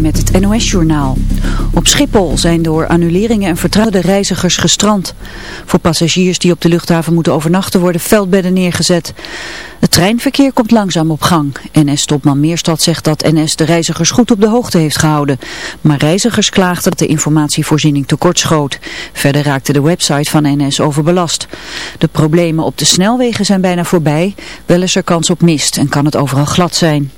Met het NOS-journaal. Op Schiphol zijn door annuleringen en vertragende reizigers gestrand. Voor passagiers die op de luchthaven moeten overnachten worden veldbedden neergezet. Het treinverkeer komt langzaam op gang. NS-topman Meerstad zegt dat NS de reizigers goed op de hoogte heeft gehouden. Maar reizigers klaagden dat de informatievoorziening tekortschoot. Verder raakte de website van NS overbelast. De problemen op de snelwegen zijn bijna voorbij. Wel is er kans op mist en kan het overal glad zijn.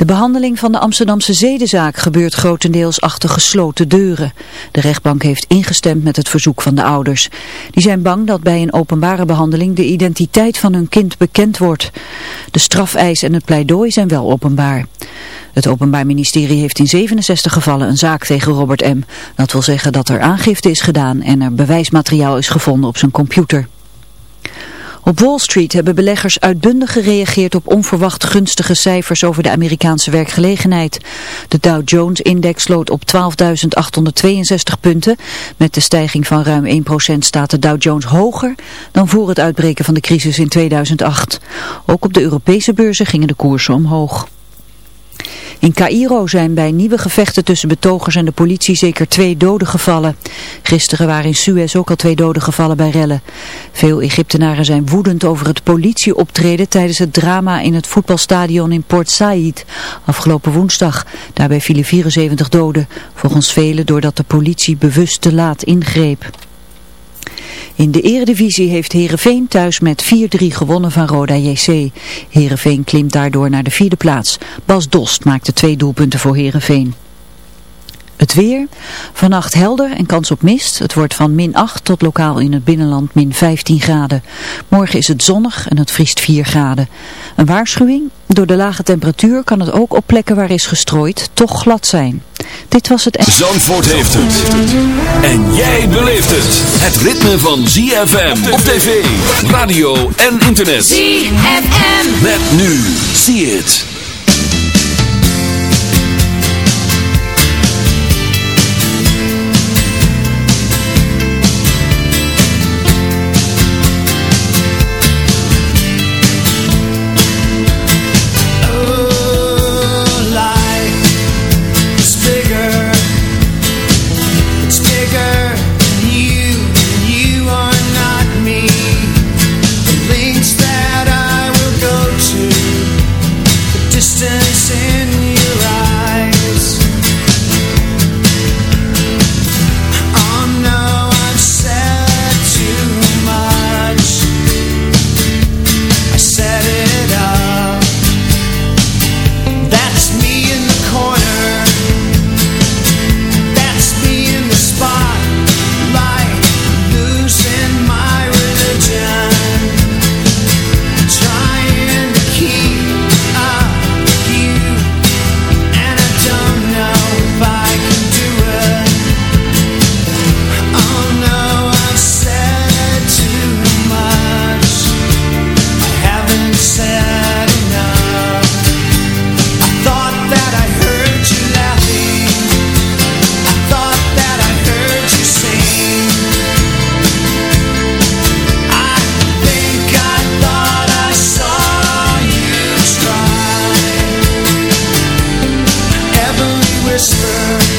De behandeling van de Amsterdamse zedenzaak gebeurt grotendeels achter gesloten deuren. De rechtbank heeft ingestemd met het verzoek van de ouders. Die zijn bang dat bij een openbare behandeling de identiteit van hun kind bekend wordt. De strafeis en het pleidooi zijn wel openbaar. Het Openbaar Ministerie heeft in 67 gevallen een zaak tegen Robert M. Dat wil zeggen dat er aangifte is gedaan en er bewijsmateriaal is gevonden op zijn computer. Op Wall Street hebben beleggers uitbundig gereageerd op onverwacht gunstige cijfers over de Amerikaanse werkgelegenheid. De Dow Jones-index sloot op 12.862 punten. Met de stijging van ruim 1% staat de Dow Jones hoger dan voor het uitbreken van de crisis in 2008. Ook op de Europese beurzen gingen de koersen omhoog. In Cairo zijn bij nieuwe gevechten tussen betogers en de politie zeker twee doden gevallen. Gisteren waren in Suez ook al twee doden gevallen bij rellen. Veel Egyptenaren zijn woedend over het politieoptreden tijdens het drama in het voetbalstadion in Port Said afgelopen woensdag. Daarbij vielen 74 doden, volgens velen doordat de politie bewust te laat ingreep. In de eredivisie heeft Heerenveen thuis met 4-3 gewonnen van Roda JC. Heerenveen klimt daardoor naar de vierde plaats. Bas Dost maakte twee doelpunten voor Heerenveen. Het weer. Vannacht helder en kans op mist. Het wordt van min 8 tot lokaal in het binnenland min 15 graden. Morgen is het zonnig en het vriest 4 graden. Een waarschuwing. Door de lage temperatuur kan het ook op plekken waar is gestrooid toch glad zijn. Dit was het... Zandvoort heeft het. En jij beleeft het. Het ritme van ZFM op tv, radio en internet. ZFM. Met nu. See it. whisper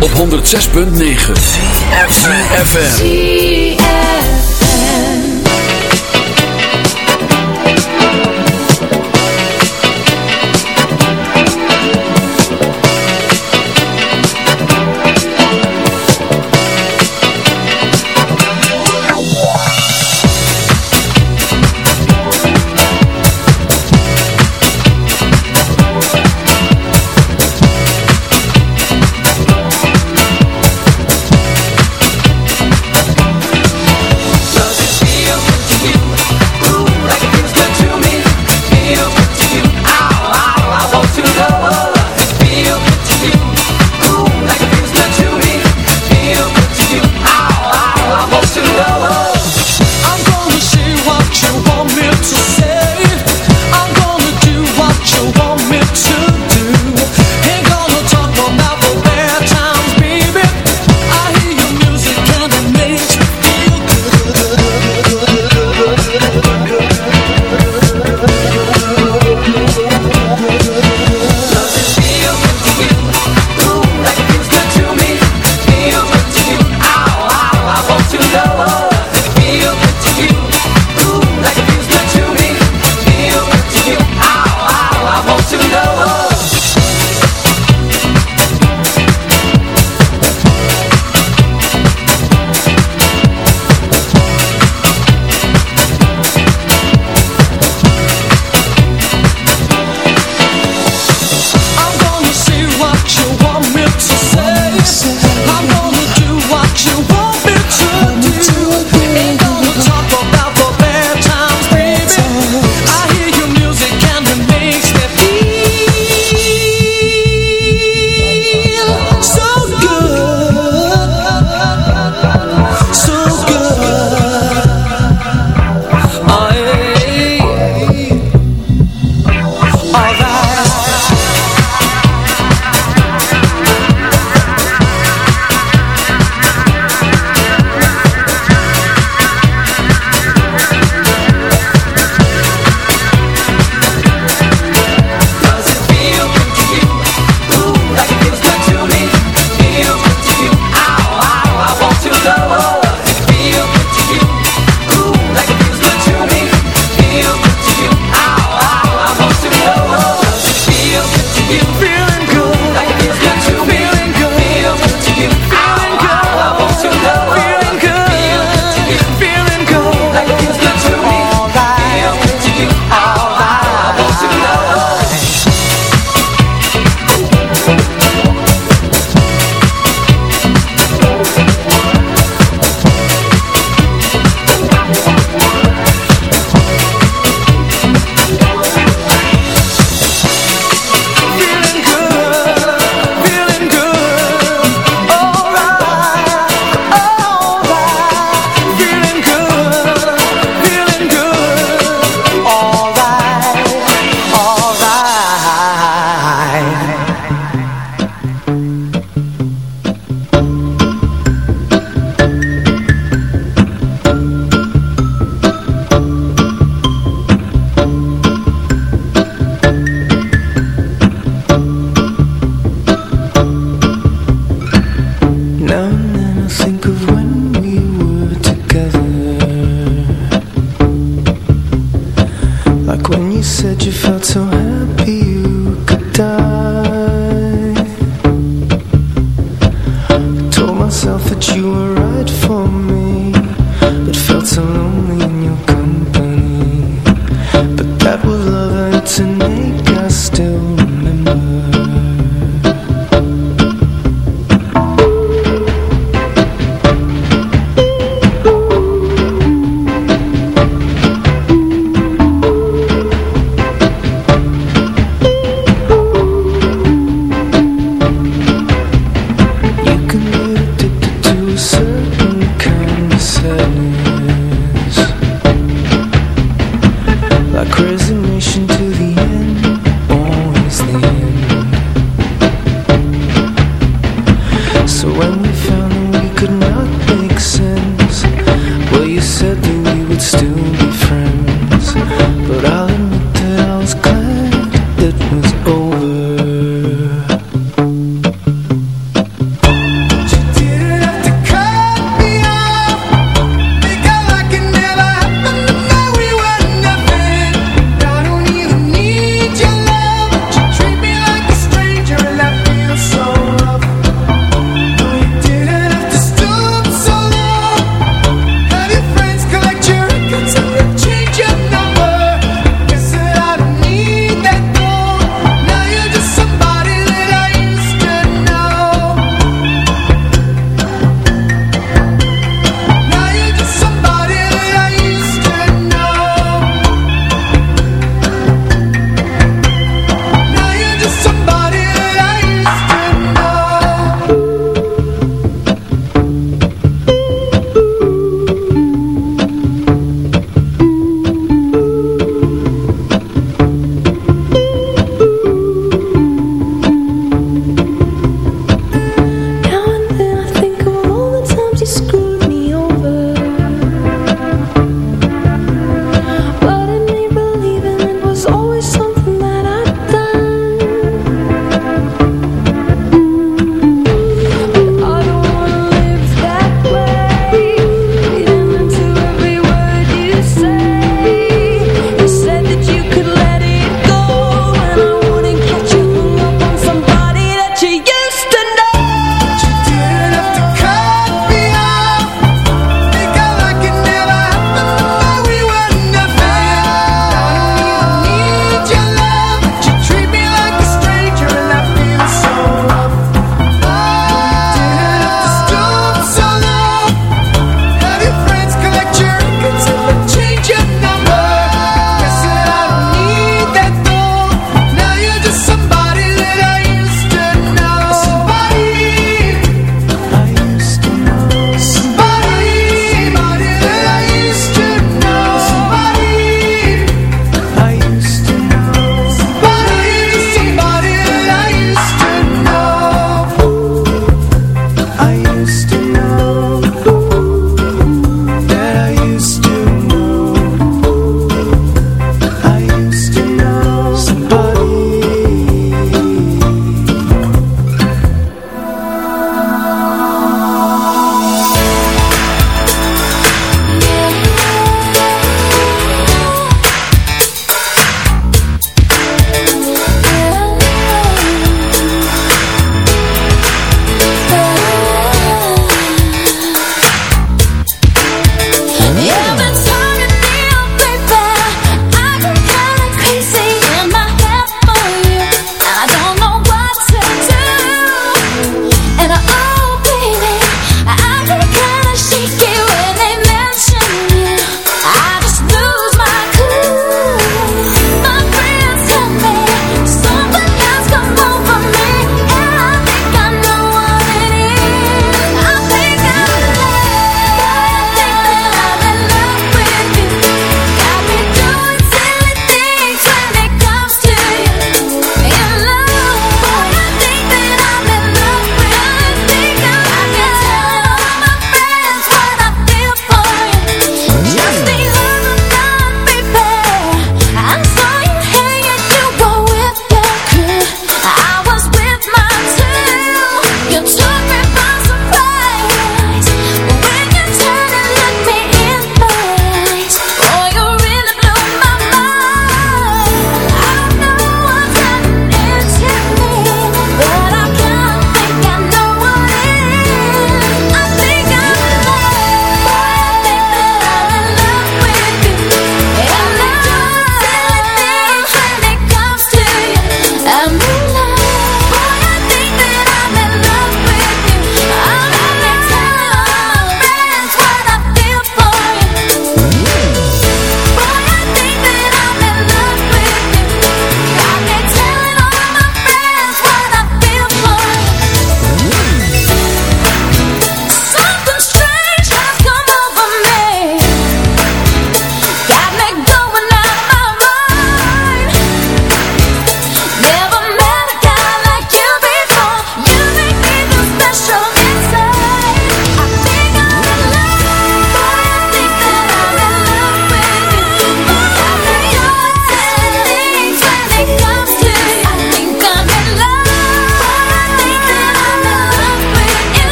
op 106.9 FM.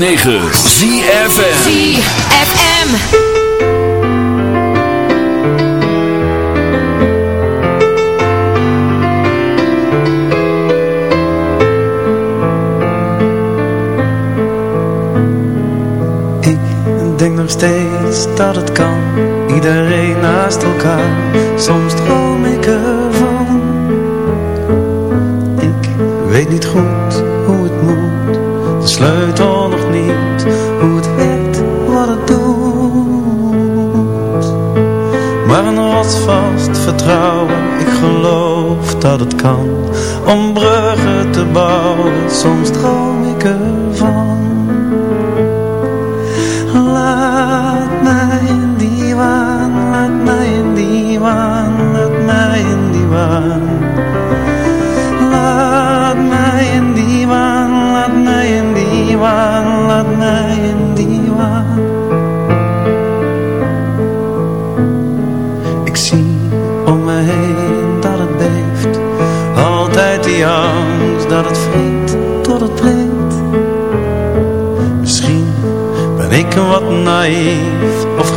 106.9 ZFM ZFM Ik denk nog steeds dat het kan. Iedereen